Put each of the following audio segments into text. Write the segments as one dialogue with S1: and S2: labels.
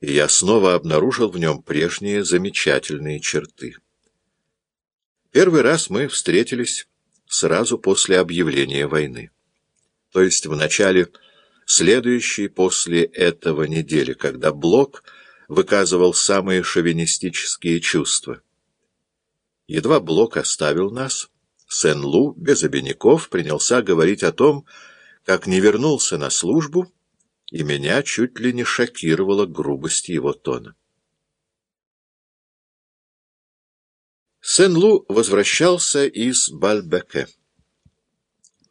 S1: и я снова обнаружил в нем прежние замечательные черты. Первый раз мы встретились сразу после объявления войны, то есть в начале следующей после этого недели, когда Блок выказывал самые шовинистические чувства. Едва Блок оставил нас, Сен-Лу без обиняков принялся говорить о том, как не вернулся на службу, и меня чуть ли не шокировала грубость его тона. Сен-Лу возвращался из Бальбеке.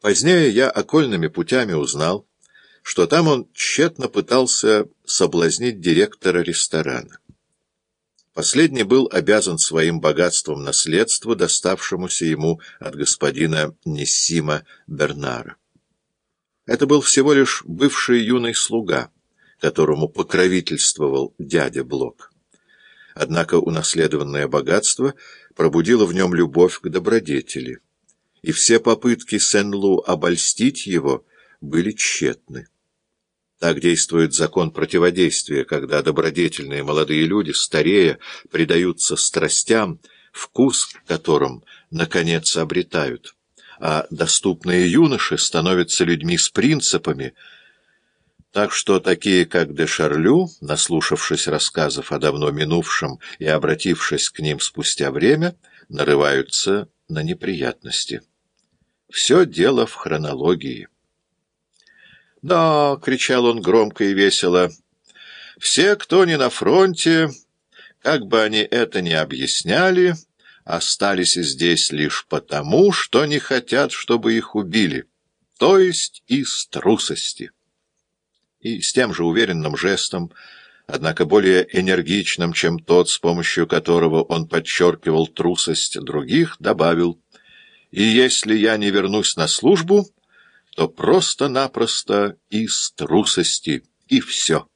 S1: Позднее я окольными путями узнал, что там он тщетно пытался соблазнить директора ресторана. Последний был обязан своим богатством наследства, доставшемуся ему от господина Нессима Бернара. Это был всего лишь бывший юный слуга, которому покровительствовал дядя Блок. Однако унаследованное богатство пробудило в нем любовь к добродетели, и все попытки Сен-Лу обольстить его были тщетны. Так действует закон противодействия, когда добродетельные молодые люди, старея, предаются страстям, вкус к которым, наконец, обретают а доступные юноши становятся людьми с принципами, так что такие, как де Шарлю, наслушавшись рассказов о давно минувшем и обратившись к ним спустя время, нарываются на неприятности. Все дело в хронологии. «Да!» — кричал он громко и весело. «Все, кто не на фронте, как бы они это ни объясняли...» остались здесь лишь потому, что не хотят, чтобы их убили, то есть из трусости. И с тем же уверенным жестом, однако более энергичным, чем тот, с помощью которого он подчеркивал трусость других, добавил, «И если я не вернусь на службу, то просто-напросто из трусости, и все».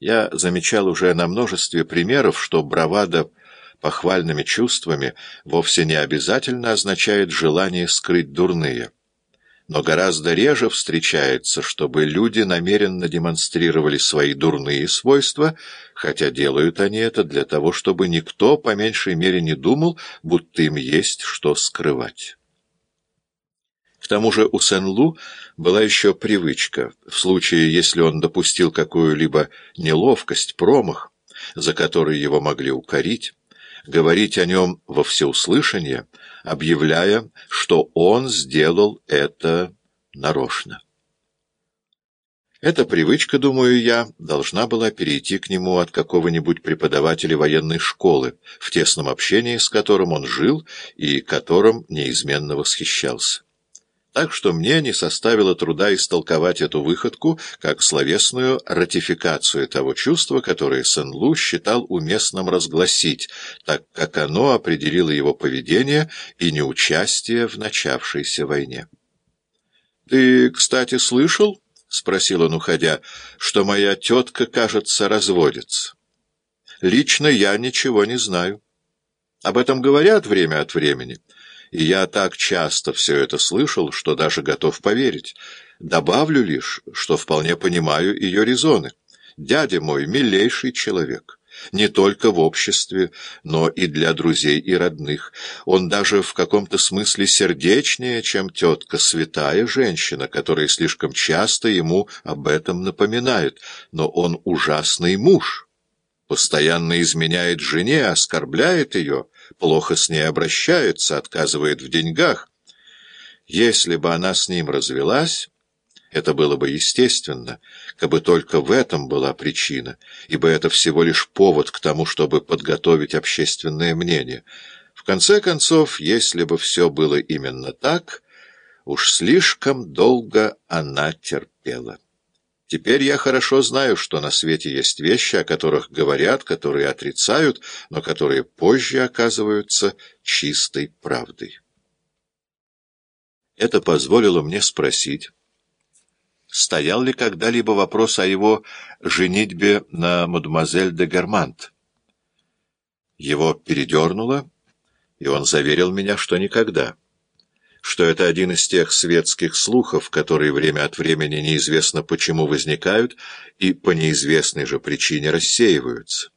S1: Я замечал уже на множестве примеров, что бравада — похвальными чувствами вовсе не обязательно означает желание скрыть дурные. Но гораздо реже встречается, чтобы люди намеренно демонстрировали свои дурные свойства, хотя делают они это для того, чтобы никто по меньшей мере не думал, будто им есть что скрывать. К тому же у Сен-Лу была еще привычка, в случае, если он допустил какую-либо неловкость, промах, за который его могли укорить, говорить о нем во всеуслышание, объявляя, что он сделал это нарочно. Эта привычка, думаю я, должна была перейти к нему от какого-нибудь преподавателя военной школы, в тесном общении с которым он жил и которым неизменно восхищался. Так что мне не составило труда истолковать эту выходку как словесную ратификацию того чувства, которое Сен-Лу считал уместным разгласить, так как оно определило его поведение и неучастие в начавшейся войне. «Ты, кстати, слышал?» — спросил он, уходя, — что моя тетка, кажется, разводится. «Лично я ничего не знаю. Об этом говорят время от времени» и я так часто все это слышал, что даже готов поверить. Добавлю лишь, что вполне понимаю ее резоны. Дядя мой — милейший человек. Не только в обществе, но и для друзей и родных. Он даже в каком-то смысле сердечнее, чем тетка, святая женщина, которая слишком часто ему об этом напоминает. Но он ужасный муж, постоянно изменяет жене, оскорбляет ее, плохо с ней обращается, отказывает в деньгах. Если бы она с ним развелась, это было бы естественно, бы только в этом была причина, ибо это всего лишь повод к тому, чтобы подготовить общественное мнение. В конце концов, если бы все было именно так, уж слишком долго она терпела. Теперь я хорошо знаю, что на свете есть вещи, о которых говорят, которые отрицают, но которые позже оказываются чистой правдой. Это позволило мне спросить, стоял ли когда-либо вопрос о его женитьбе на мадемуазель де Германт. Его передернуло, и он заверил меня, что никогда. Что это один из тех светских слухов, которые время от времени неизвестно почему возникают и по неизвестной же причине рассеиваются.